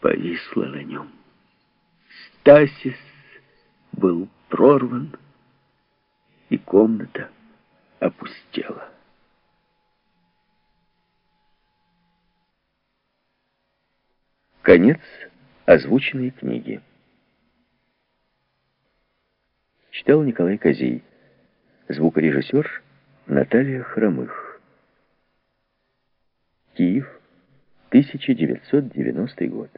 повисла на нем. Стасис был прорван, и комната опустела. Конец озвученной книги. Читал Николай Козей. Звукорежиссер Наталья Хромых. Киев, 1990 год.